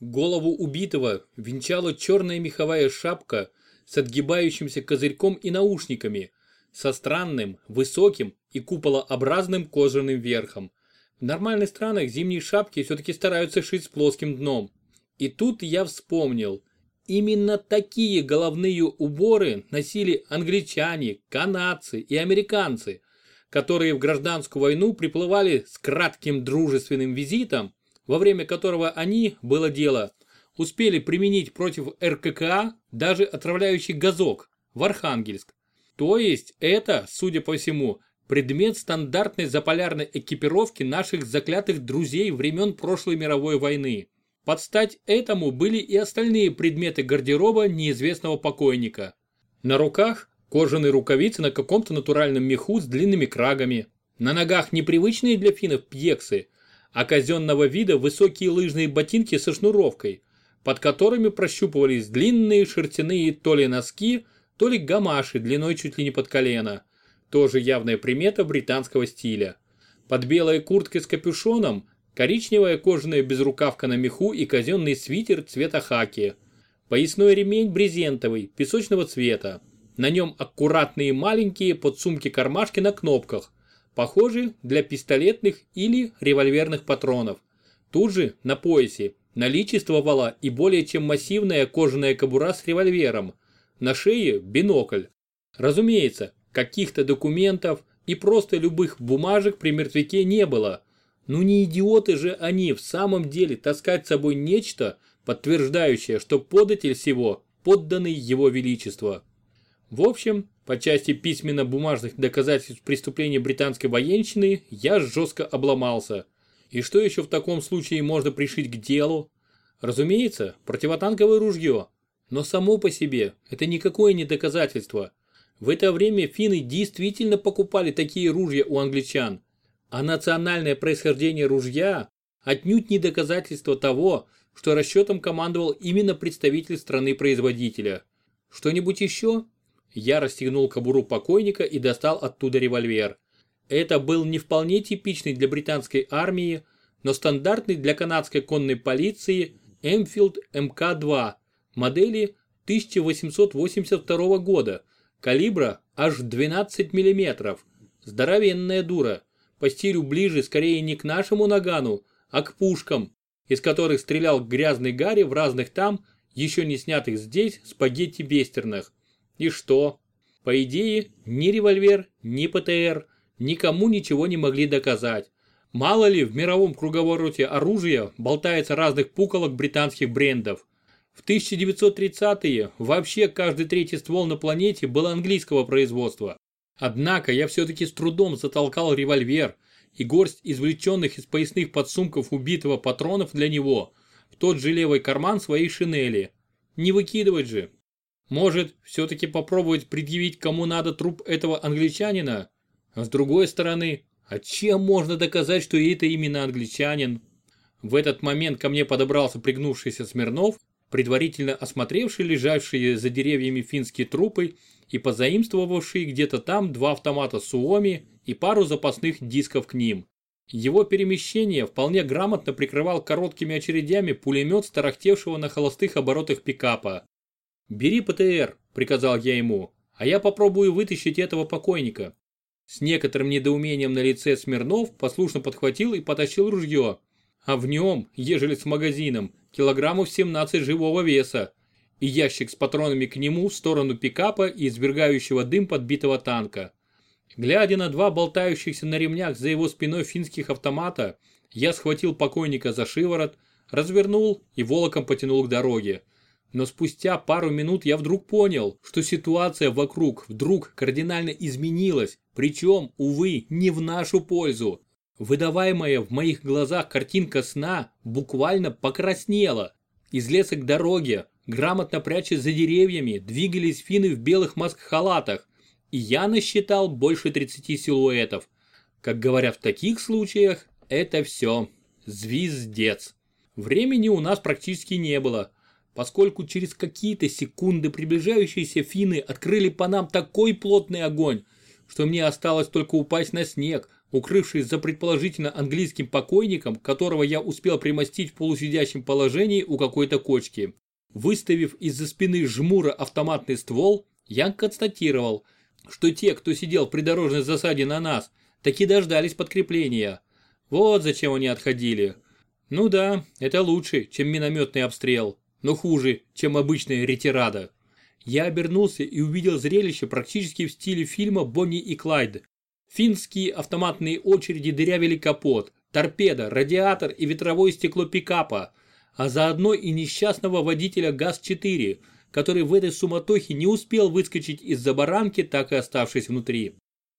Голову убитого венчала черная меховая шапка с отгибающимся козырьком и наушниками, со странным, высоким и куполообразным кожаным верхом. В нормальных странах зимние шапки все-таки стараются шить с плоским дном. И тут я вспомнил, именно такие головные уборы носили англичане, канадцы и американцы, которые в гражданскую войну приплывали с кратким дружественным визитом, во время которого они, было дело, успели применить против РККА даже отравляющий газок в Архангельск. То есть это, судя по всему, предмет стандартной заполярной экипировки наших заклятых друзей времен прошлой мировой войны. Под стать этому были и остальные предметы гардероба неизвестного покойника. На руках кожаные рукавицы на каком-то натуральном меху с длинными крагами. На ногах непривычные для финнов пьексы, а казенного вида высокие лыжные ботинки со шнуровкой, под которыми прощупывались длинные шерстяные то ли носки, то ли гамаши длиной чуть ли не под колено. Тоже явная примета британского стиля. Под белой курткой с капюшоном коричневая кожаная безрукавка на меху и казенный свитер цвета хаки. Поясной ремень брезентовый, песочного цвета. На нем аккуратные маленькие подсумки-кармашки на кнопках, похожие для пистолетных или револьверных патронов. Тут же, на поясе, наличествовала и более чем массивная кожаная кобура с револьвером – на шее бинокль. Разумеется, каких-то документов и просто любых бумажек при мертвяке не было. Ну не идиоты же они в самом деле таскать с собой нечто, подтверждающее, что податель всего подданный его величества. В общем, по части письменно-бумажных доказательств преступления британской военщины я жестко обломался. И что еще в таком случае можно пришить к делу? Разумеется, противотанковое ружье, но само по себе это никакое не доказательство. В это время финны действительно покупали такие ружья у англичан, а национальное происхождение ружья отнюдь не доказательство того, что расчетом командовал именно представитель страны-производителя. Что-нибудь еще? Я расстегнул кобуру покойника и достал оттуда револьвер. Это был не вполне типичный для британской армии, но стандартный для канадской конной полиции Эмфилд МК-2 модели 1882 года, калибра аж 12 мм. Здоровенная дура, по стилю ближе скорее не к нашему нагану, а к пушкам, из которых стрелял грязный Гарри в разных там, еще не снятых здесь, спагетти-вестернах. И что? По идее, ни револьвер, ни ПТР никому ничего не могли доказать. Мало ли в мировом круговороте оружия болтается разных пуколок британских брендов. В 1930-е вообще каждый третий ствол на планете был английского производства. Однако я все-таки с трудом затолкал револьвер и горсть извлеченных из поясных подсумков убитого патронов для него в тот же левый карман своей шинели. Не выкидывать же. Может, все-таки попробовать предъявить кому надо труп этого англичанина? А с другой стороны, а чем можно доказать, что это именно англичанин? В этот момент ко мне подобрался пригнувшийся Смирнов предварительно осмотревший лежавшие за деревьями финские трупы и позаимствовавший где-то там два автомата Суоми и пару запасных дисков к ним. Его перемещение вполне грамотно прикрывал короткими очередями пулемет старахтевшего на холостых оборотах пикапа. «Бери ПТР», – приказал я ему, – «а я попробую вытащить этого покойника». С некоторым недоумением на лице Смирнов послушно подхватил и потащил ружье, а в нем, ежели с магазином, килограммов 17 живого веса, и ящик с патронами к нему в сторону пикапа и извергающего дым подбитого танка. Глядя на два болтающихся на ремнях за его спиной финских автомата, я схватил покойника за шиворот, развернул и волоком потянул к дороге. Но спустя пару минут я вдруг понял, что ситуация вокруг вдруг кардинально изменилась, причем, увы, не в нашу пользу. Выдаваемая в моих глазах картинка сна буквально покраснела. Из леса к дороге, грамотно прячась за деревьями, двигались финны в белых маск-халатах, и я насчитал больше 30 силуэтов. Как говорят в таких случаях, это все. Звездец. Времени у нас практически не было, поскольку через какие-то секунды приближающиеся финны открыли по нам такой плотный огонь, что мне осталось только упасть на снег, укрывшись за предположительно английским покойником, которого я успел примостить в полусидящем положении у какой-то кочки. Выставив из-за спины жмура автоматный ствол, я констатировал, что те, кто сидел в придорожной засаде на нас, таки дождались подкрепления. Вот зачем они отходили. Ну да, это лучше, чем минометный обстрел, но хуже, чем обычная ретирада. Я обернулся и увидел зрелище практически в стиле фильма «Бонни и Клайд». Финские автоматные очереди дырявили капот, торпеда, радиатор и ветровое стекло пикапа, а заодно и несчастного водителя ГАЗ-4, который в этой суматохе не успел выскочить из-за баранки, так и оставшись внутри.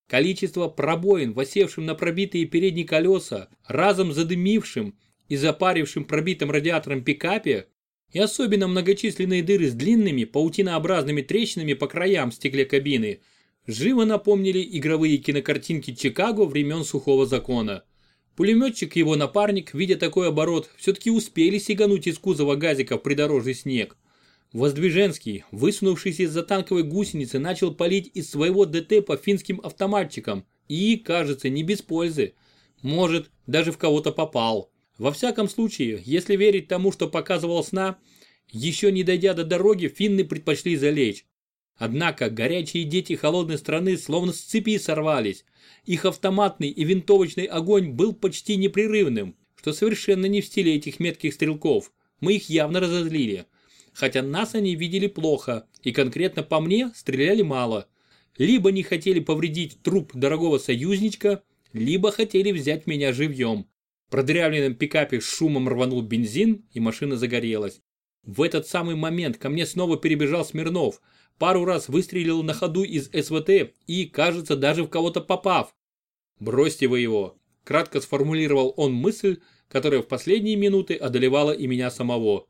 Количество пробоин, восевшим на пробитые передние колеса, разом задымившим и запарившим пробитым радиатором пикапе, и особенно многочисленные дыры с длинными паутинообразными трещинами по краям стекле кабины, живо напомнили игровые кинокартинки Чикаго времен сухого закона. Пулеметчик и его напарник, видя такой оборот, все-таки успели сигануть из кузова газика в придорожный снег. Воздвиженский, высунувшись из-за танковой гусеницы, начал палить из своего ДТ по финским автоматчикам и, кажется, не без пользы. Может, даже в кого-то попал. Во всяком случае, если верить тому, что показывал сна, еще не дойдя до дороги, финны предпочли залечь. Однако горячие дети холодной страны словно с цепи сорвались. Их автоматный и винтовочный огонь был почти непрерывным, что совершенно не в стиле этих метких стрелков. Мы их явно разозлили хотя нас они видели плохо и конкретно по мне стреляли мало. Либо не хотели повредить труп дорогого союзничка, либо хотели взять меня живьем. Продырявленном пикапе шумом рванул бензин и машина загорелась. В этот самый момент ко мне снова перебежал Смирнов, пару раз выстрелил на ходу из СВТ и, кажется, даже в кого-то попав. «Бросьте вы его», – кратко сформулировал он мысль, которая в последние минуты одолевала и меня самого.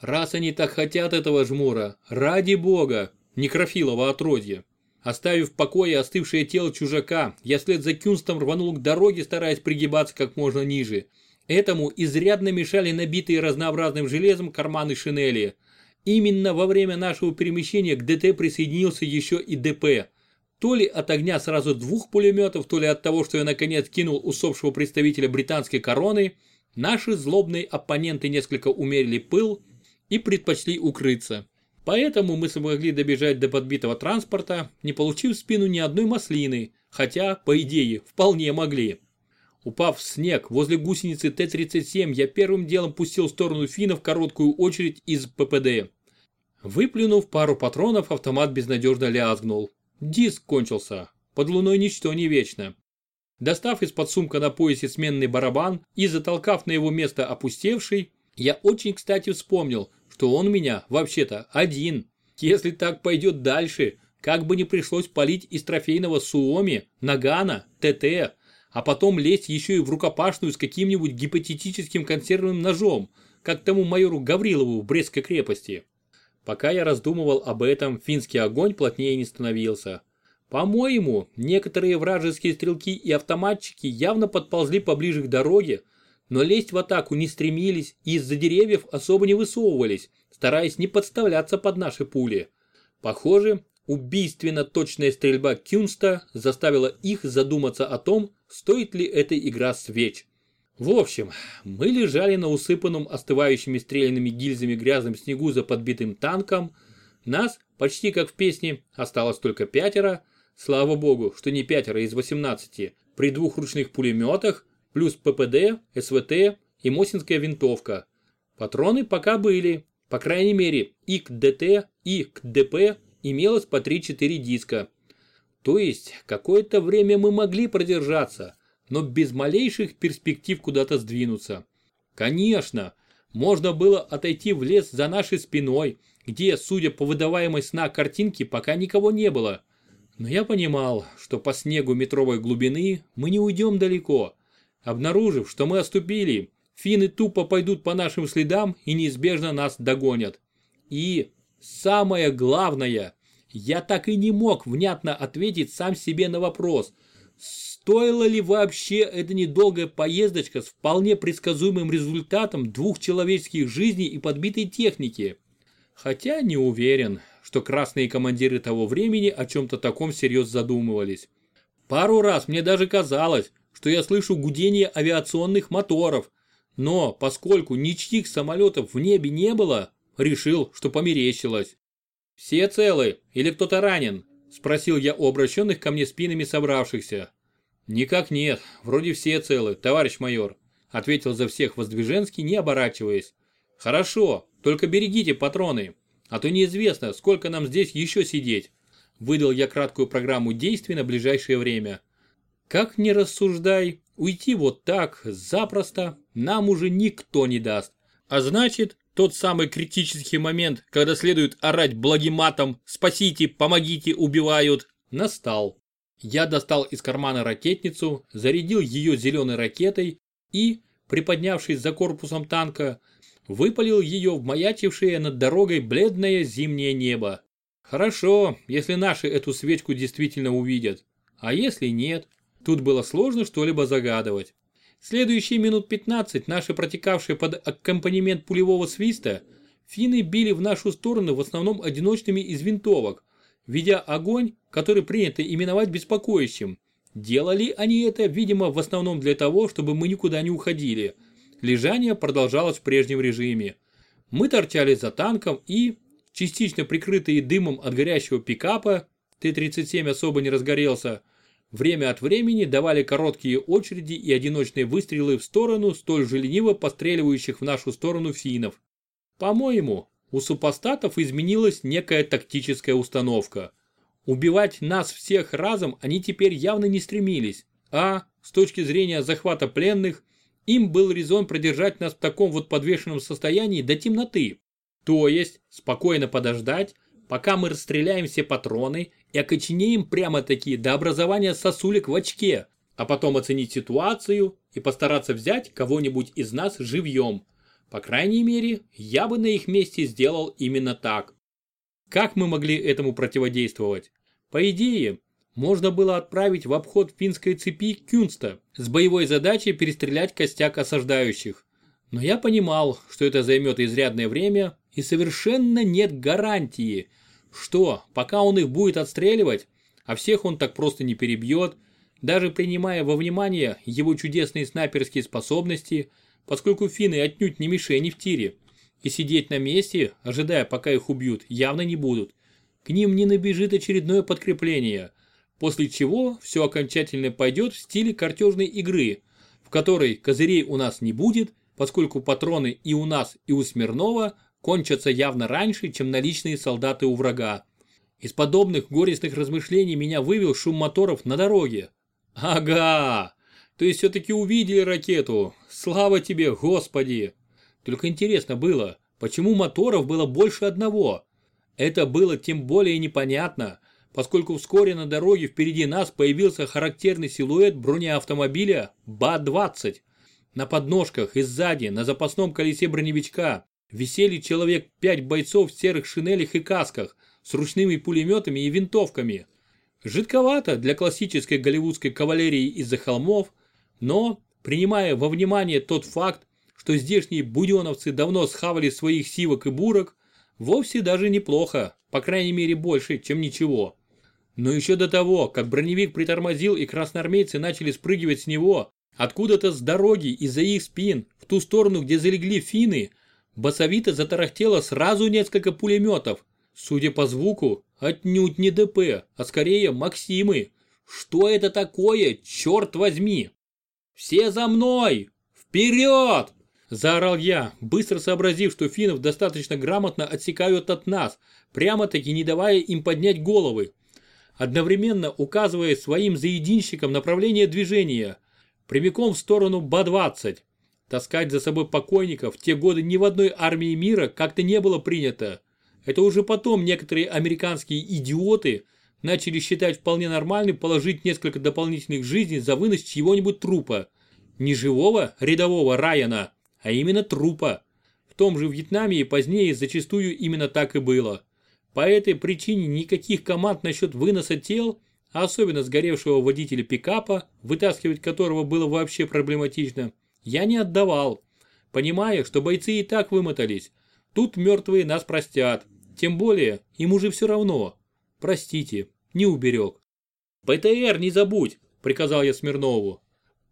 Раз они так хотят этого жмура, ради бога, некрофилова отродья. Оставив в покое остывшее тело чужака, я вслед за Кюнстом рванул к дороге, стараясь пригибаться как можно ниже. Этому изрядно мешали набитые разнообразным железом карманы шинели. Именно во время нашего перемещения к ДТ присоединился еще и ДП. То ли от огня сразу двух пулеметов, то ли от того, что я наконец кинул усопшего представителя британской короны, наши злобные оппоненты несколько умерили пыл и предпочли укрыться. Поэтому мы смогли добежать до подбитого транспорта, не получив в спину ни одной маслины, хотя, по идее, вполне могли. Упав в снег возле гусеницы Т-37, я первым делом пустил в сторону финнов короткую очередь из ППД. Выплюнув пару патронов, автомат безнадежно лязгнул. Диск кончился. Под луной ничто не вечно. Достав из-под сумка на поясе сменный барабан и затолкав на его место опустевший, я очень кстати вспомнил, что он меня, вообще-то, один. Если так пойдет дальше, как бы не пришлось палить из трофейного Суоми, Нагана, ТТ, а потом лезть еще и в рукопашную с каким-нибудь гипотетическим консервным ножом, как тому майору Гаврилову в Брестской крепости. Пока я раздумывал об этом, финский огонь плотнее не становился. По-моему, некоторые вражеские стрелки и автоматчики явно подползли поближе к дороге, но лезть в атаку не стремились и из-за деревьев особо не высовывались, стараясь не подставляться под наши пули. Похоже, убийственно точная стрельба Кюнста заставила их задуматься о том, стоит ли эта игра свеч. В общем, мы лежали на усыпанном остывающими стрелянными гильзами грязном снегу за подбитым танком. Нас, почти как в песне, осталось только пятеро. Слава богу, что не пятеро из 18. При двух ручных пулеметах, плюс ППД, СВТ и Мосинская винтовка. Патроны пока были, по крайней мере и к ДТ, и к ДП имелось по 3-4 диска. То есть какое-то время мы могли продержаться, но без малейших перспектив куда-то сдвинуться. Конечно, можно было отойти в лес за нашей спиной, где, судя по выдаваемой сна картинке, пока никого не было. Но я понимал, что по снегу метровой глубины мы не уйдем далеко, Обнаружив, что мы оступили, финны тупо пойдут по нашим следам и неизбежно нас догонят. И самое главное, я так и не мог внятно ответить сам себе на вопрос, стоила ли вообще эта недолгая поездочка с вполне предсказуемым результатом двух человеческих жизней и подбитой техники. Хотя не уверен, что красные командиры того времени о чем-то таком всерьез задумывались. Пару раз мне даже казалось, что я слышу гудение авиационных моторов, но поскольку ничьих самолетов в небе не было, решил, что померещилось. «Все целы или кто-то ранен?» – спросил я у обращенных ко мне спинами собравшихся. «Никак нет, вроде все целы, товарищ майор», – ответил за всех Воздвиженский, не оборачиваясь. «Хорошо, только берегите патроны, а то неизвестно, сколько нам здесь еще сидеть». Выдал я краткую программу действий на ближайшее время. Как не рассуждай, уйти вот так, запросто, нам уже никто не даст. А значит, тот самый критический момент, когда следует орать благим матом «Спасите! Помогите! Убивают!» настал. Я достал из кармана ракетницу, зарядил ее зеленой ракетой и, приподнявшись за корпусом танка, выпалил ее в маячившее над дорогой бледное зимнее небо. Хорошо, если наши эту свечку действительно увидят. А если нет? Тут было сложно что-либо загадывать. Следующие минут 15 наши протекавшие под аккомпанемент пулевого свиста, финны били в нашу сторону в основном одиночными из винтовок, ведя огонь, который принято именовать беспокоящим. Делали они это, видимо, в основном для того, чтобы мы никуда не уходили. Лежание продолжалось в прежнем режиме. Мы торчали за танком и, частично прикрытые дымом от горящего пикапа, Т-37 особо не разгорелся, время от времени давали короткие очереди и одиночные выстрелы в сторону столь же лениво постреливающих в нашу сторону финнов. По-моему, у супостатов изменилась некая тактическая установка. Убивать нас всех разом они теперь явно не стремились, а, с точки зрения захвата пленных, им был резон продержать нас в таком вот подвешенном состоянии до темноты. То есть, спокойно подождать, пока мы расстреляем все патроны и окоченеем прямо-таки до образования сосулек в очке, а потом оценить ситуацию и постараться взять кого-нибудь из нас живьем. По крайней мере, я бы на их месте сделал именно так. Как мы могли этому противодействовать? По идее, можно было отправить в обход финской цепи Кюнста с боевой задачей перестрелять костяк осаждающих. Но я понимал, что это займет изрядное время и совершенно нет гарантии – что, пока он их будет отстреливать, а всех он так просто не перебьет, даже принимая во внимание его чудесные снайперские способности, поскольку финны отнюдь не мишени в тире, и сидеть на месте, ожидая пока их убьют, явно не будут. К ним не набежит очередное подкрепление, после чего все окончательно пойдет в стиле картежной игры, в которой козырей у нас не будет, поскольку патроны и у нас, и у Смирнова кончатся явно раньше, чем наличные солдаты у врага. Из подобных горестных размышлений меня вывел шум моторов на дороге. Ага, то есть все-таки увидели ракету. Слава тебе, Господи! Только интересно было, почему моторов было больше одного? Это было тем более непонятно, поскольку вскоре на дороге впереди нас появился характерный силуэт бронеавтомобиля БА-20. На подножках и сзади, на запасном колесе броневичка, висели человек пять бойцов в серых шинелях и касках с ручными пулеметами и винтовками. Жидковато для классической голливудской кавалерии из-за холмов, но, принимая во внимание тот факт, что здешние буденовцы давно схавали своих сивок и бурок, вовсе даже неплохо, по крайней мере больше, чем ничего. Но еще до того, как броневик притормозил и красноармейцы начали спрыгивать с него, откуда-то с дороги из-за их спин, в ту сторону, где залегли финны, басовито затарахтело сразу несколько пулеметов. Судя по звуку, отнюдь не ДП, а скорее Максимы. Что это такое, черт возьми? «Все за мной! Вперед!» Заорал я, быстро сообразив, что финнов достаточно грамотно отсекают от нас, прямо-таки не давая им поднять головы. Одновременно указывая своим заединщикам направление движения, прямиком в сторону Ба-20. Таскать за собой покойников в те годы ни в одной армии мира как-то не было принято. Это уже потом некоторые американские идиоты начали считать вполне нормальным положить несколько дополнительных жизней за вынос чьего-нибудь трупа. Не живого рядового Райана, а именно трупа. В том же Вьетнаме и позднее зачастую именно так и было. По этой причине никаких команд насчет выноса тел, особенно сгоревшего водителя пикапа, вытаскивать которого было вообще проблематично, я не отдавал, понимая, что бойцы и так вымотались. Тут мертвые нас простят. Тем более, им уже все равно. Простите, не уберег. «ПТР не забудь!» – приказал я Смирнову.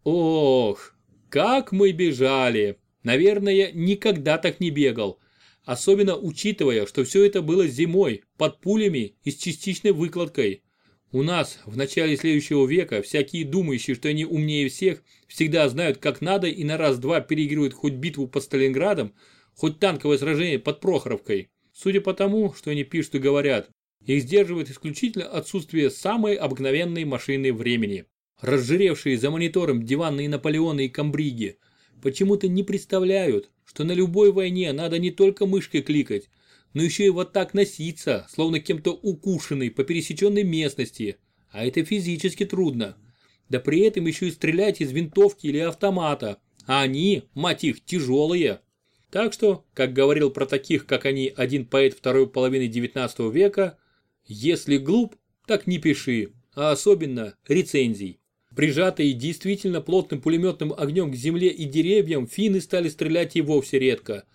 Ох, как мы бежали! Наверное, никогда так не бегал. Особенно учитывая, что все это было зимой, под пулями и с частичной выкладкой. У нас в начале следующего века всякие думающие, что они умнее всех, всегда знают как надо и на раз-два переигрывают хоть битву под Сталинградом, хоть танковое сражение под Прохоровкой. Судя по тому, что они пишут и говорят, их сдерживает исключительно отсутствие самой обыкновенной машины времени. Разжиревшие за монитором диванные Наполеоны и Камбриги почему-то не представляют, что на любой войне надо не только мышкой кликать, но еще и вот так носиться, словно кем-то укушенный по пересеченной местности, а это физически трудно. Да при этом еще и стрелять из винтовки или автомата, а они, мать их, тяжелые. Так что, как говорил про таких, как они, один поэт второй половины 19 века, если глуп, так не пиши, а особенно рецензий. Прижатые действительно плотным пулеметным огнем к земле и деревьям, финны стали стрелять и вовсе редко,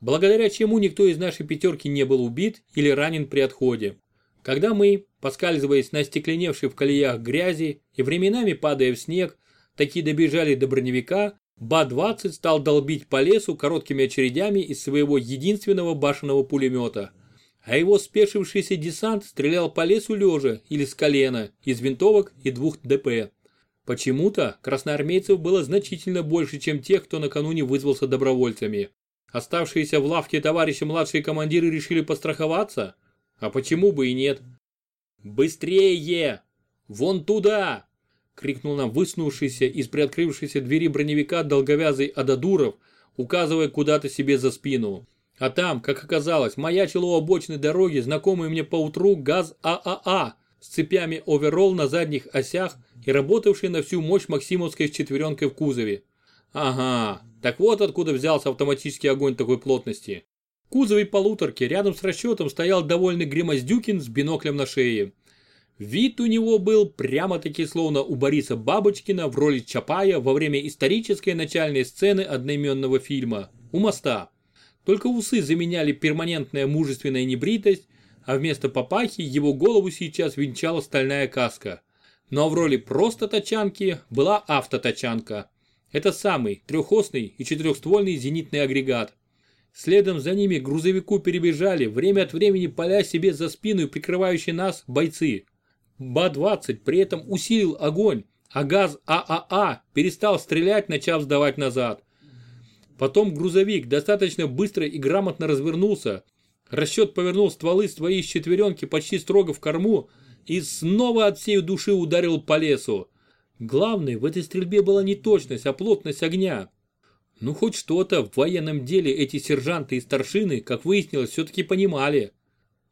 благодаря чему никто из нашей пятерки не был убит или ранен при отходе. Когда мы, поскальзываясь на стекленевшей в колеях грязи и временами падая в снег, такие добежали до броневика, Ба-20 стал долбить по лесу короткими очередями из своего единственного башенного пулемета. А его спешившийся десант стрелял по лесу лежа или с колена, из винтовок и двух ДП. Почему-то красноармейцев было значительно больше, чем тех, кто накануне вызвался добровольцами. Оставшиеся в лавке товарищи младшие командиры решили постраховаться? А почему бы и нет? «Быстрее! Вон туда!» крикнул нам высунувшийся из приоткрывшейся двери броневика долговязый Ададуров, указывая куда-то себе за спину. А там, как оказалось, маячил у обочины дороги знакомый мне поутру газ ААА с цепями оверолл на задних осях и работавший на всю мощь Максимовской с четверенкой в кузове. Ага, так вот откуда взялся автоматический огонь такой плотности. В кузове полуторки рядом с расчетом стоял довольный Гримоздюкин с биноклем на шее. Вид у него был прямо-таки словно у Бориса Бабочкина в роли Чапая во время исторической начальной сцены одноименного фильма «У моста». Только усы заменяли перманентная мужественная небритость, а вместо папахи его голову сейчас венчала стальная каска. Но в роли просто тачанки была автотачанка. Это самый трехосный и четырехствольный зенитный агрегат. Следом за ними к грузовику перебежали, время от времени поля себе за спину и прикрывающие нас бойцы. Ба-20 при этом усилил огонь, а газ ААА перестал стрелять, начав сдавать назад. Потом грузовик достаточно быстро и грамотно развернулся, Расчет повернул стволы своей четверенки почти строго в корму и снова от всей души ударил по лесу. Главное в этой стрельбе была не точность, а плотность огня. Ну хоть что-то в военном деле эти сержанты и старшины, как выяснилось, все-таки понимали.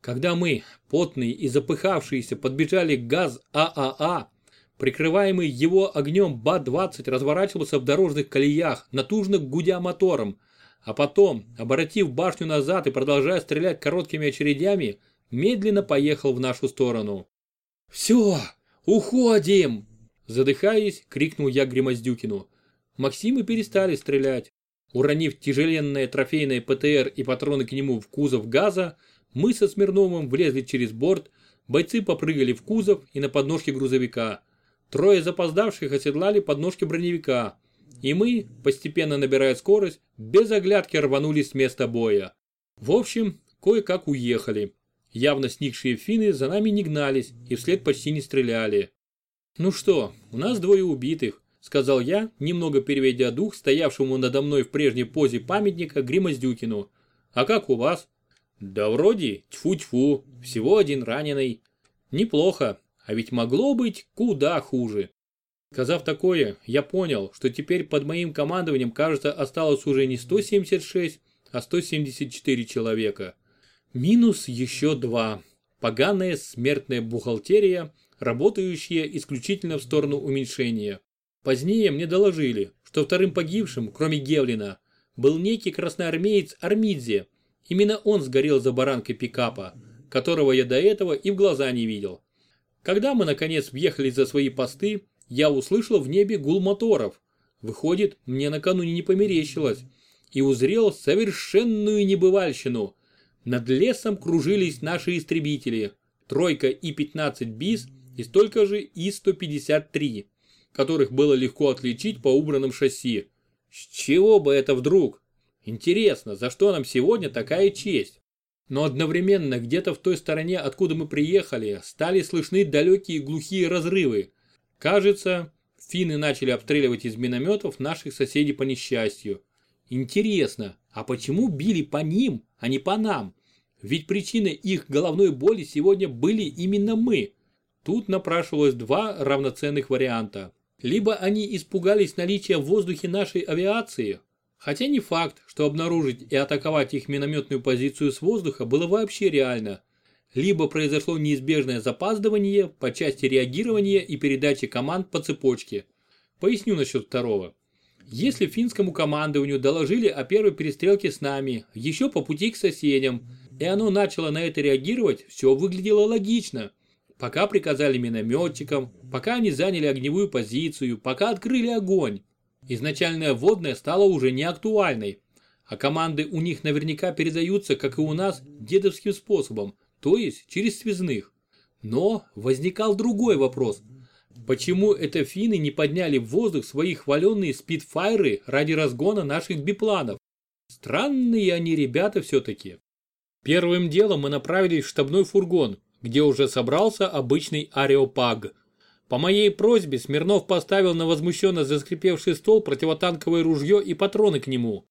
Когда мы, потные и запыхавшиеся, подбежали к газ ААА, прикрываемый его огнем БА-20 разворачивался в дорожных колеях, натужно гудя мотором, а потом, обратив башню назад и продолжая стрелять короткими очередями, медленно поехал в нашу сторону. «Все, уходим!» Задыхаясь, крикнул я Гримоздюкину. Максимы перестали стрелять. Уронив тяжеленное трофейное ПТР и патроны к нему в кузов газа, мы со Смирновым влезли через борт, бойцы попрыгали в кузов и на подножке грузовика. Трое запоздавших оседлали подножки броневика, и мы, постепенно набирая скорость, без оглядки рванули с места боя. В общем, кое-как уехали. Явно сникшие финны за нами не гнались и вслед почти не стреляли. «Ну что, у нас двое убитых», — сказал я, немного переведя дух стоявшему надо мной в прежней позе памятника Гримоздюкину. «А как у вас?» «Да вроде, тьфу-тьфу, всего один раненый». «Неплохо, а ведь могло быть куда хуже». Сказав такое, я понял, что теперь под моим командованием, кажется, осталось уже не 176, а 174 человека. Минус еще два. Поганая смертная бухгалтерия, работающая исключительно в сторону уменьшения. Позднее мне доложили, что вторым погибшим, кроме Гевлина, был некий красноармеец Армидзе. Именно он сгорел за баранкой пикапа, которого я до этого и в глаза не видел. Когда мы наконец въехали за свои посты, я услышал в небе гул моторов. Выходит, мне накануне не померещилось. И узрел совершенную небывальщину. Над лесом кружились наши истребители. Тройка И-15 БИС и столько же И-153. которых было легко отличить по убранным шасси. С чего бы это вдруг? Интересно, за что нам сегодня такая честь? Но одновременно где-то в той стороне, откуда мы приехали, стали слышны далекие глухие разрывы. Кажется, финны начали обстреливать из минометов наших соседей по несчастью. Интересно, а почему били по ним, а не по нам? Ведь причиной их головной боли сегодня были именно мы. Тут напрашивалось два равноценных варианта. Либо они испугались наличия в воздухе нашей авиации, хотя не факт, что обнаружить и атаковать их минометную позицию с воздуха было вообще реально. Либо произошло неизбежное запаздывание по части реагирования и передачи команд по цепочке. Поясню насчет второго. Если финскому командованию доложили о первой перестрелке с нами, еще по пути к соседям, и оно начало на это реагировать, все выглядело логично. Пока приказали минометчикам, пока они заняли огневую позицию, пока открыли огонь. Изначальная водная стала уже не актуальной, а команды у них наверняка передаются, как и у нас, дедовским способом, то есть через связных. Но возникал другой вопрос. Почему это финны не подняли в воздух свои хваленные спидфайры ради разгона наших бипланов? Странные они ребята все-таки. Первым делом мы направились в штабной фургон, где уже собрался обычный ареопаг. По моей просьбе Смирнов поставил на возмущенно заскрипевший стол противотанковое ружье и патроны к нему.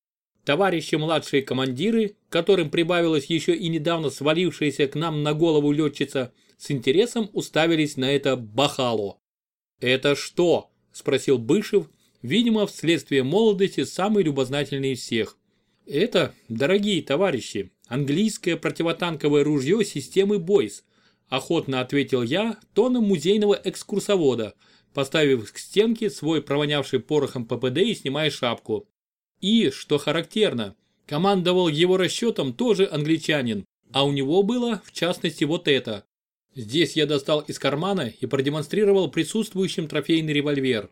Товарищи младшие командиры, которым прибавилась еще и недавно свалившаяся к нам на голову летчица, с интересом уставились на это бахало. «Это что?» – спросил Бышев, видимо, вследствие молодости самый любознательный из всех. «Это, дорогие товарищи, английское противотанковое ружье системы Бойс», охотно ответил я тоном музейного экскурсовода, поставив к стенке свой провонявший порохом ППД и снимая шапку. И, что характерно, командовал его расчетом тоже англичанин, а у него было, в частности, вот это. Здесь я достал из кармана и продемонстрировал присутствующим трофейный револьвер.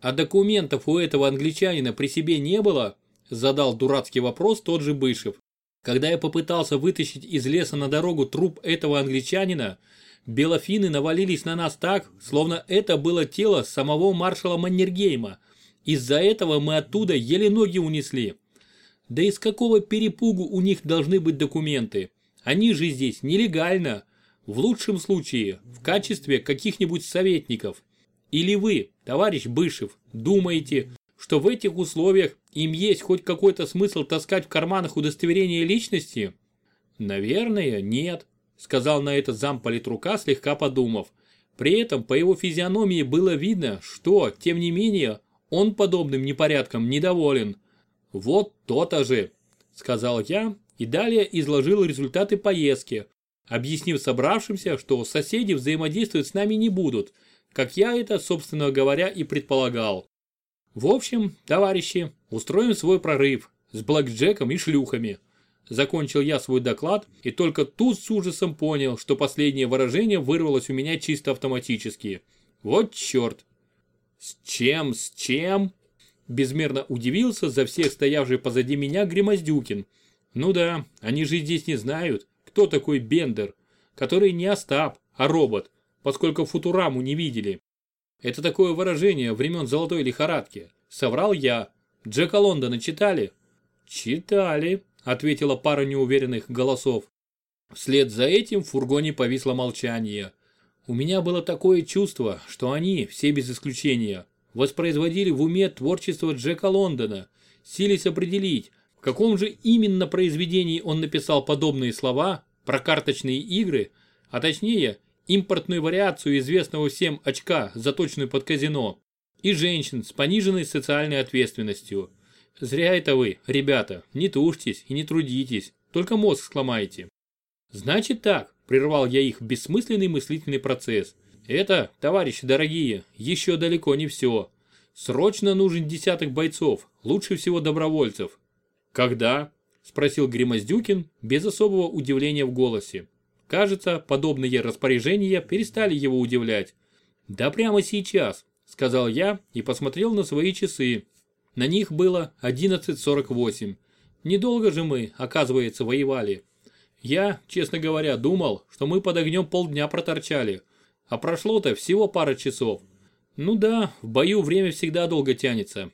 А документов у этого англичанина при себе не было? Задал дурацкий вопрос тот же Бышев. Когда я попытался вытащить из леса на дорогу труп этого англичанина, белофины навалились на нас так, словно это было тело самого маршала Маннергейма. Из-за этого мы оттуда еле ноги унесли. Да из какого перепугу у них должны быть документы? Они же здесь нелегально. В лучшем случае, в качестве каких-нибудь советников. Или вы, товарищ Бышев, думаете, что в этих условиях им есть хоть какой-то смысл таскать в карманах удостоверение личности? Наверное, нет, сказал на это замполитрука, слегка подумав. При этом по его физиономии было видно, что, тем не менее, он подобным непорядком недоволен. Вот то-то же, сказал я и далее изложил результаты поездки, объяснив собравшимся, что соседи взаимодействовать с нами не будут, как я это, собственно говоря, и предполагал. В общем, товарищи, устроим свой прорыв с блэкджеком и шлюхами. Закончил я свой доклад и только тут с ужасом понял, что последнее выражение вырвалось у меня чисто автоматически. Вот черт. С чем, с чем? Безмерно удивился за всех стоявший позади меня Гримоздюкин. Ну да, они же здесь не знают, кто такой Бендер, который не Остап, а робот, поскольку Футураму не видели. Это такое выражение времен золотой лихорадки. Соврал я. Джека Лондона читали? Читали, ответила пара неуверенных голосов. Вслед за этим в фургоне повисло молчание. У меня было такое чувство, что они, все без исключения, воспроизводили в уме творчество Джека Лондона, сились определить, в каком же именно произведении он написал подобные слова про карточные игры, а точнее, импортную вариацию известного всем очка, заточенную под казино, и женщин с пониженной социальной ответственностью. Зря это вы, ребята, не тушьтесь и не трудитесь, только мозг сломаете. Значит так, прервал я их бессмысленный мыслительный процесс. Это, товарищи дорогие, еще далеко не все. Срочно нужен десяток бойцов, лучше всего добровольцев. Когда? Спросил Гримоздюкин без особого удивления в голосе. Кажется, подобные распоряжения перестали его удивлять. «Да прямо сейчас», – сказал я и посмотрел на свои часы. На них было 11.48. Недолго же мы, оказывается, воевали. Я, честно говоря, думал, что мы под огнем полдня проторчали. А прошло-то всего пара часов. Ну да, в бою время всегда долго тянется.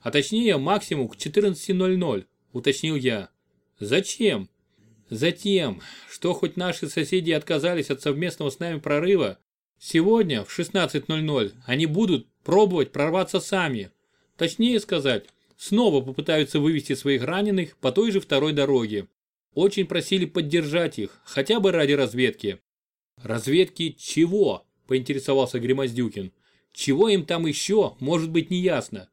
А точнее максимум к 14.00, уточнил я. Зачем? Затем, что хоть наши соседи отказались от совместного с нами прорыва, сегодня в 16.00 они будут пробовать прорваться сами. Точнее сказать, снова попытаются вывести своих раненых по той же второй дороге. Очень просили поддержать их, хотя бы ради разведки. Разведки чего? Поинтересовался Гримоздюкин. Чего им там еще, может быть неясно.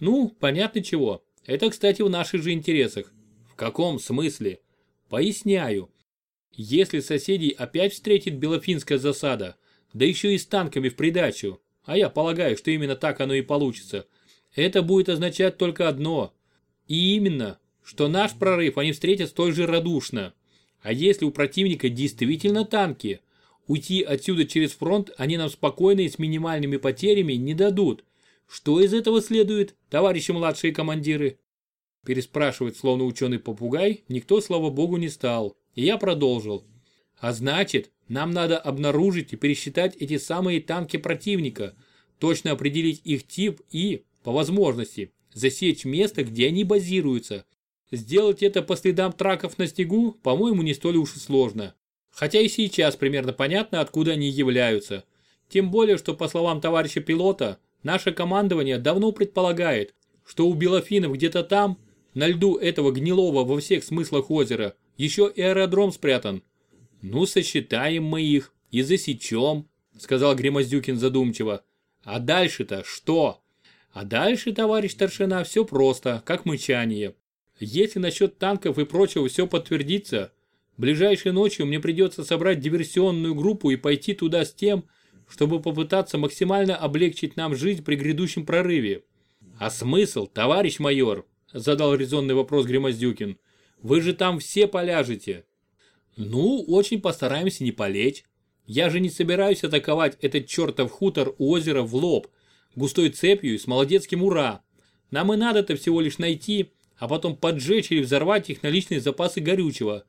Ну, понятно чего. Это, кстати, в наших же интересах. В каком смысле? Поясняю. Если соседей опять встретит Белофинская засада, да еще и с танками в придачу, а я полагаю, что именно так оно и получится, это будет означать только одно. И именно, что наш прорыв они встретят столь же радушно. А если у противника действительно танки, уйти отсюда через фронт они нам спокойно и с минимальными потерями не дадут. Что из этого следует, товарищи младшие командиры? Переспрашивать, словно ученый попугай, никто, слава богу, не стал. И я продолжил. А значит, нам надо обнаружить и пересчитать эти самые танки противника, точно определить их тип и, по возможности, засечь место, где они базируются. Сделать это по следам траков на снегу, по-моему, не столь уж и сложно. Хотя и сейчас примерно понятно, откуда они являются. Тем более, что по словам товарища пилота, наше командование давно предполагает, что у белофинов где-то там на льду этого гнилого во всех смыслах озера еще и аэродром спрятан. Ну, сосчитаем мы их и засечем, сказал Гремоздюкин задумчиво. А дальше-то что? А дальше, товарищ старшина, все просто, как мычание. Если насчет танков и прочего все подтвердится, ближайшей ночью мне придется собрать диверсионную группу и пойти туда с тем, чтобы попытаться максимально облегчить нам жизнь при грядущем прорыве. А смысл, товарищ майор? Задал резонный вопрос Гремоздюкин. Вы же там все поляжете. Ну, очень постараемся не полечь. Я же не собираюсь атаковать этот чертов хутор у озера в лоб, густой цепью и с молодецким ура. Нам и надо-то всего лишь найти, а потом поджечь или взорвать их наличные запасы горючего.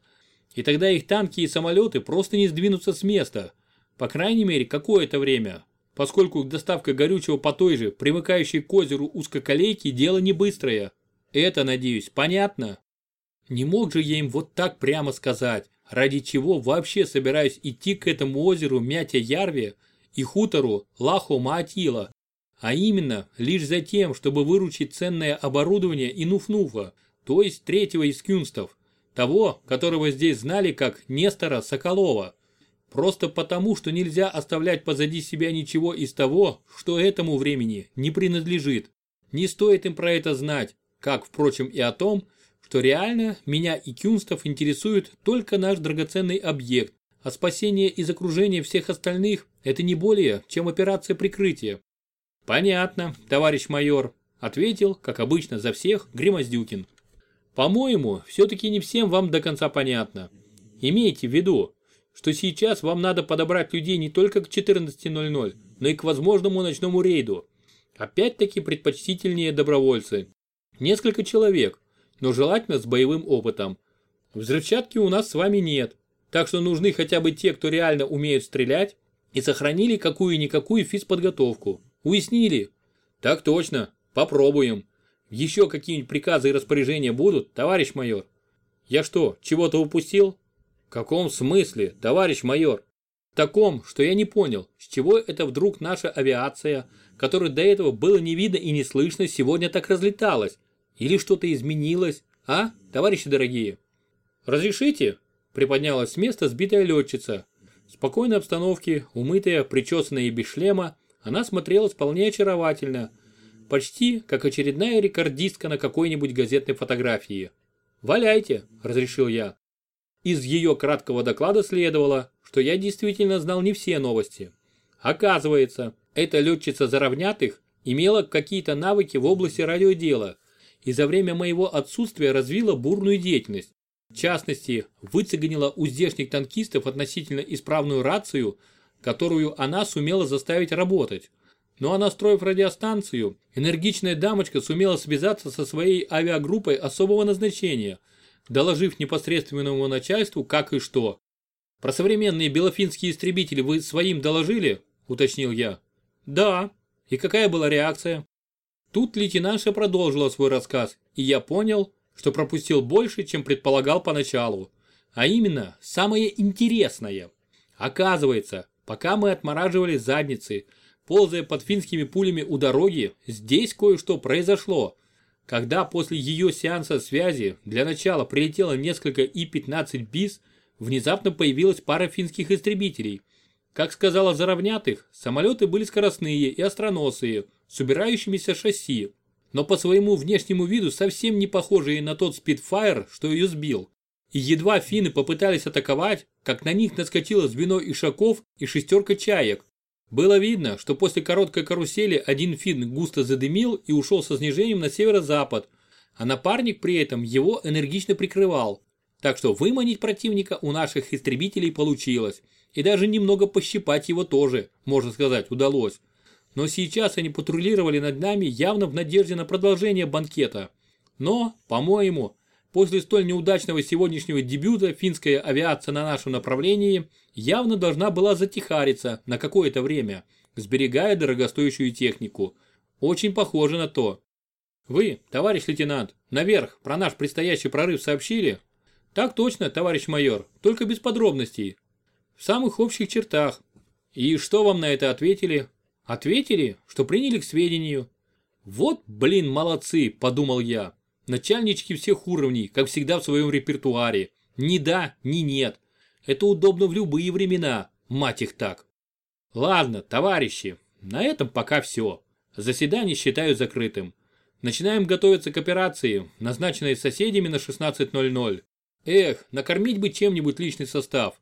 И тогда их танки и самолеты просто не сдвинутся с места. По крайней мере, какое-то время. Поскольку доставка горючего по той же, примыкающей к озеру узкоколейке, дело не быстрое. Это, надеюсь, понятно? Не мог же я им вот так прямо сказать, ради чего вообще собираюсь идти к этому озеру Мятя-Ярве и хутору Лахо-Маатила. А именно, лишь за тем, чтобы выручить ценное оборудование и Нуфнуфа, то есть третьего из кюнстов, того, которого здесь знали как Нестора Соколова. Просто потому, что нельзя оставлять позади себя ничего из того, что этому времени не принадлежит. Не стоит им про это знать, как, впрочем, и о том, что реально меня и Кюнстов интересует только наш драгоценный объект, а спасение из окружения всех остальных – это не более, чем операция прикрытия. Понятно, товарищ майор, ответил, как обычно за всех, Гримоздюкин. По-моему, все-таки не всем вам до конца понятно. Имейте в виду, что сейчас вам надо подобрать людей не только к 14.00, но и к возможному ночному рейду. Опять-таки предпочтительнее добровольцы. Несколько человек, но желательно с боевым опытом. Взрывчатки у нас с вами нет, так что нужны хотя бы те, кто реально умеет стрелять и сохранили какую-никакую физподготовку. Уяснили? Так точно, попробуем. Еще какие-нибудь приказы и распоряжения будут, товарищ майор? Я что, чего-то упустил? В каком смысле, товарищ майор? В таком, что я не понял, с чего это вдруг наша авиация, которой до этого было не видно и не слышно, сегодня так разлеталась, или что-то изменилось, а, товарищи дорогие? Разрешите? Приподнялась с места сбитая летчица. В спокойной обстановке, умытая, причесанная и без шлема, она смотрелась вполне очаровательно, почти как очередная рекордистка на какой-нибудь газетной фотографии. «Валяйте», – разрешил я. Из ее краткого доклада следовало, что я действительно знал не все новости. Оказывается, эта летчица заровнятых имела какие-то навыки в области радиодела и за время моего отсутствия развила бурную деятельность. В частности, выцеганила у здешних танкистов относительно исправную рацию, которую она сумела заставить работать. Ну а настроив радиостанцию, энергичная дамочка сумела связаться со своей авиагруппой особого назначения, доложив непосредственному начальству как и что. «Про современные белофинские истребители вы своим доложили?» – уточнил я. «Да, И какая была реакция? Тут лейтенантша продолжила свой рассказ, и я понял, что пропустил больше, чем предполагал поначалу. А именно, самое интересное. Оказывается, пока мы отмораживали задницы, ползая под финскими пулями у дороги, здесь кое-что произошло. Когда после ее сеанса связи для начала прилетело несколько И-15 БИС, внезапно появилась пара финских истребителей. Как сказала Заровнятых, самолеты были скоростные и остроносые, с убирающимися шасси, но по своему внешнему виду совсем не похожие на тот спидфайр, что ее сбил. И едва финны попытались атаковать, как на них наскочило звено ишаков и шестерка чаек. Было видно, что после короткой карусели один фин густо задымил и ушел со снижением на северо-запад, а напарник при этом его энергично прикрывал. Так что выманить противника у наших истребителей получилось. И даже немного пощипать его тоже, можно сказать, удалось. Но сейчас они патрулировали над нами явно в надежде на продолжение банкета. Но, по-моему, после столь неудачного сегодняшнего дебюта финская авиация на нашем направлении явно должна была затихариться на какое-то время, сберегая дорогостоящую технику. Очень похоже на то. Вы, товарищ лейтенант, наверх про наш предстоящий прорыв сообщили? Так точно, товарищ майор, только без подробностей. В самых общих чертах. И что вам на это ответили? Ответили, что приняли к сведению. Вот, блин, молодцы, подумал я. Начальнички всех уровней, как всегда в своем репертуаре. Ни да, ни нет. Это удобно в любые времена, мать их так. Ладно, товарищи, на этом пока все. Заседание считаю закрытым. Начинаем готовиться к операции, назначенной соседями на 16.00. Эх, накормить бы чем-нибудь личный состав.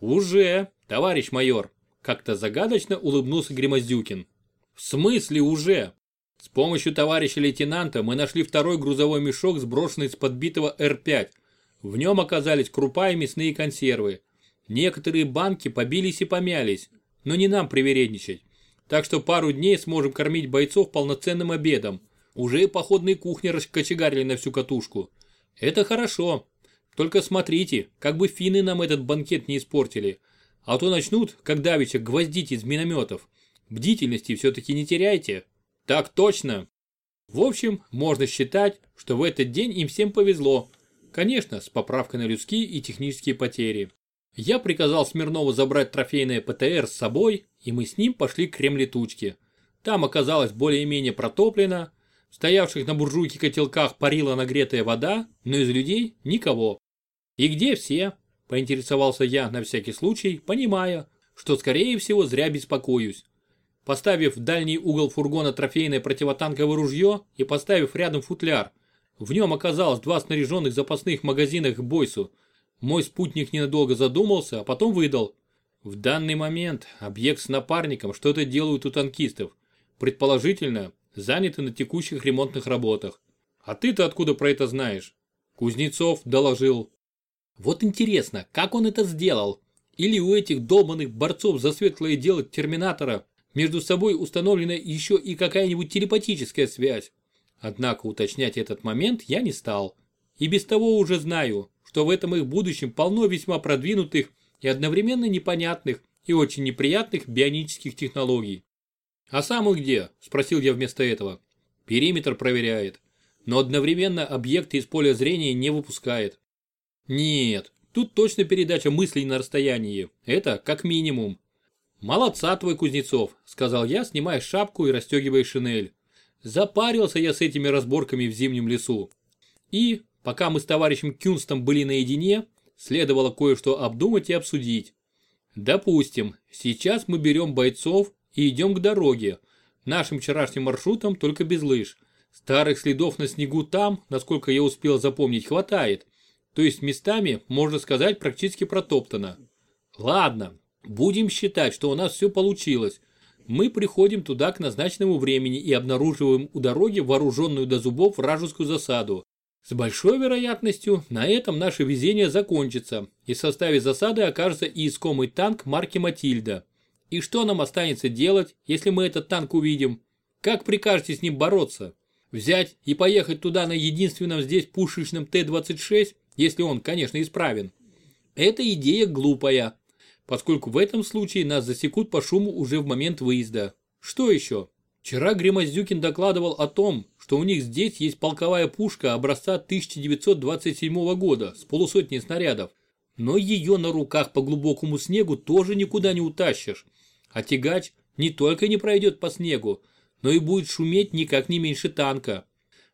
Уже, товарищ майор, как-то загадочно улыбнулся Гремоздюкин. В смысле уже? С помощью товарища лейтенанта мы нашли второй грузовой мешок, сброшенный с подбитого Р-5. В нем оказались крупа и мясные консервы. Некоторые банки побились и помялись, но не нам привередничать. Так что пару дней сможем кормить бойцов полноценным обедом. Уже и походные кухни раскочегарили на всю катушку. Это хорошо, только смотрите, как бы финны нам этот банкет не испортили. А то начнут, как давеча, гвоздить из минометов. Бдительности все-таки не теряйте. Так точно. В общем, можно считать, что в этот день им всем повезло. Конечно, с поправкой на людские и технические потери. Я приказал Смирнову забрать трофейное ПТР с собой, и мы с ним пошли к Кремлетучке. Там оказалось более-менее протоплено, в стоявших на буржуйке котелках парила нагретая вода, но из людей никого. «И где все?» – поинтересовался я на всякий случай, понимая, что скорее всего зря беспокоюсь. Поставив в дальний угол фургона трофейное противотанковое ружье и поставив рядом футляр, в нем оказалось два снаряженных запасных магазинах к бойсу. Мой спутник ненадолго задумался, а потом выдал. В данный момент объект с напарником что-то делают у танкистов. Предположительно, заняты на текущих ремонтных работах. А ты-то откуда про это знаешь? Кузнецов доложил. Вот интересно, как он это сделал? Или у этих долбанных борцов за светлое дело Терминатора между собой установлена еще и какая-нибудь телепатическая связь? Однако уточнять этот момент я не стал. И без того уже знаю, что в этом их будущем полно весьма продвинутых и одновременно непонятных и очень неприятных бионических технологий. «А сам он где?» – спросил я вместо этого. Периметр проверяет, но одновременно объекты из поля зрения не выпускает. Нет, тут точно передача мыслей на расстоянии. Это как минимум. Молодца твой Кузнецов, сказал я, снимая шапку и расстегивая шинель. Запарился я с этими разборками в зимнем лесу. И, пока мы с товарищем Кюнстом были наедине, следовало кое-что обдумать и обсудить. Допустим, сейчас мы берем бойцов и идем к дороге, нашим вчерашним маршрутом только без лыж. Старых следов на снегу там, насколько я успел запомнить, хватает то есть местами, можно сказать, практически протоптано. Ладно, будем считать, что у нас все получилось. Мы приходим туда к назначенному времени и обнаруживаем у дороги вооруженную до зубов вражескую засаду. С большой вероятностью на этом наше везение закончится, и в составе засады окажется и искомый танк марки Матильда. И что нам останется делать, если мы этот танк увидим? Как прикажете с ним бороться? Взять и поехать туда на единственном здесь пушечном Т-26? Если он, конечно, исправен. Эта идея глупая, поскольку в этом случае нас засекут по шуму уже в момент выезда. Что еще? Вчера Гремоздюкин докладывал о том, что у них здесь есть полковая пушка образца 1927 года с полусотней снарядов, но ее на руках по глубокому снегу тоже никуда не утащишь. А тягач не только не пройдет по снегу, но и будет шуметь никак не меньше танка.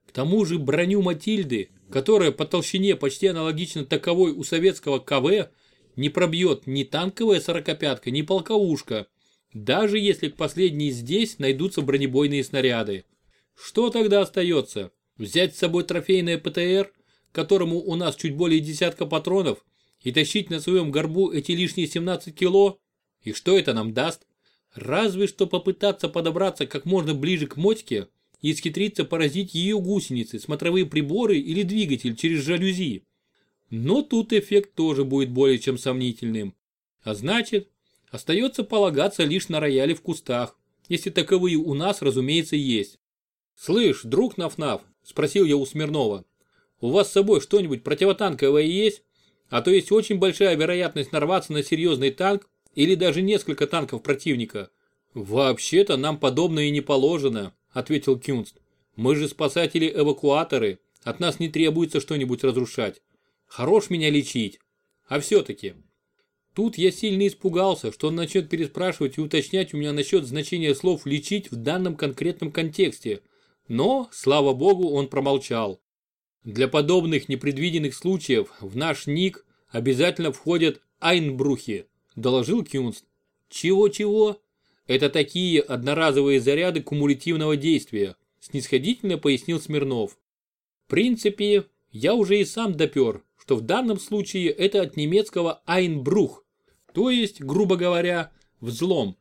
К тому же броню Матильды, которая по толщине почти аналогична таковой у советского КВ, не пробьет ни танковая сорокопятка, ни полковушка, даже если к последней здесь найдутся бронебойные снаряды. Что тогда остается? Взять с собой трофейное ПТР, которому у нас чуть более десятка патронов, и тащить на своем горбу эти лишние 17 кило? И что это нам даст? Разве что попытаться подобраться как можно ближе к мотике и исхитриться поразить ее гусеницы, смотровые приборы или двигатель через жалюзи. Но тут эффект тоже будет более чем сомнительным. А значит, остается полагаться лишь на рояли в кустах, если таковые у нас, разумеется, есть. «Слышь, друг Нафнаф, -наф, спросил я у Смирнова, у вас с собой что-нибудь противотанковое есть? А то есть очень большая вероятность нарваться на серьезный танк или даже несколько танков противника. Вообще-то нам подобное и не положено, ответил Кюнст. Мы же спасатели-эвакуаторы, от нас не требуется что-нибудь разрушать. Хорош меня лечить. А все-таки. Тут я сильно испугался, что он начнет переспрашивать и уточнять у меня насчет значения слов «лечить» в данном конкретном контексте. Но, слава богу, он промолчал. Для подобных непредвиденных случаев в наш ник обязательно входят айнбрухи, доложил Кюнст. Чего-чего? Это такие одноразовые заряды кумулятивного действия, снисходительно пояснил Смирнов. В принципе, я уже и сам допер, что в данном случае это от немецкого «Айнбрух», то есть, грубо говоря, взлом.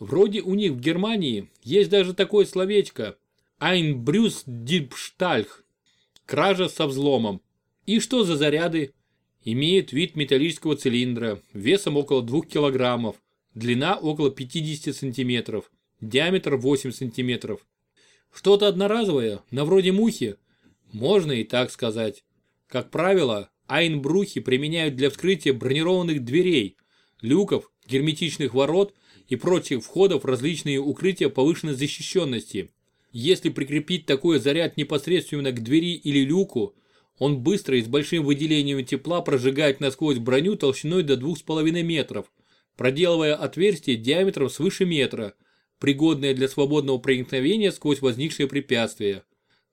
Вроде у них в Германии есть даже такое словечко «Айнбрюсдипштальх» – кража со взломом. И что за заряды? Имеет вид металлического цилиндра, весом около 2 килограммов, длина около 50 сантиметров, диаметр 8 сантиметров. Что-то одноразовое, на вроде мухи? Можно и так сказать. Как правило, Айнбрухи применяют для вскрытия бронированных дверей, люков, герметичных ворот и прочих входов в различные укрытия повышенной защищенности. Если прикрепить такой заряд непосредственно к двери или люку, он быстро и с большим выделением тепла прожигает насквозь броню толщиной до 2,5 метров, проделывая отверстие диаметром свыше метра, пригодное для свободного проникновения сквозь возникшие препятствия.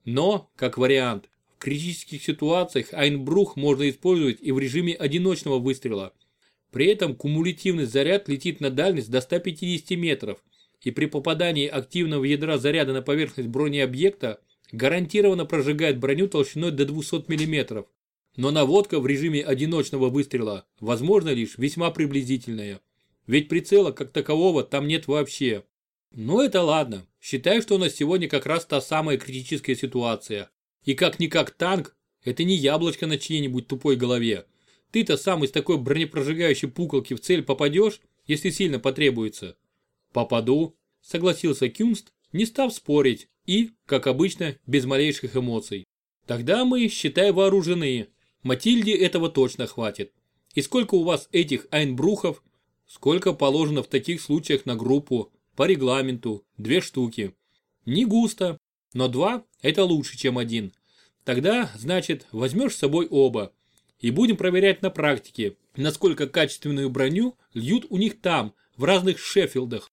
Но, как вариант, в критических ситуациях Айнбрух можно использовать и в режиме одиночного выстрела. При этом кумулятивный заряд летит на дальность до 150 метров, и при попадании активного ядра заряда на поверхность бронеобъекта гарантированно прожигает броню толщиной до 200 мм. Но наводка в режиме одиночного выстрела возможно лишь весьма приблизительная. Ведь прицела как такового там нет вообще. Но это ладно, считаю, что у нас сегодня как раз та самая критическая ситуация. И как-никак танк, это не яблочко на чьей-нибудь тупой голове. Ты-то сам из такой бронепрожигающей пуколки в цель попадешь, если сильно потребуется. Попаду, согласился Кюнст, не став спорить и, как обычно, без малейших эмоций. Тогда мы, считай, вооружены. Матильде этого точно хватит. И сколько у вас этих айнбрухов? Сколько положено в таких случаях на группу? По регламенту. Две штуки. Не густо, но два – это лучше, чем один. Тогда, значит, возьмешь с собой оба. И будем проверять на практике, насколько качественную броню льют у них там, в разных Шеффилдах.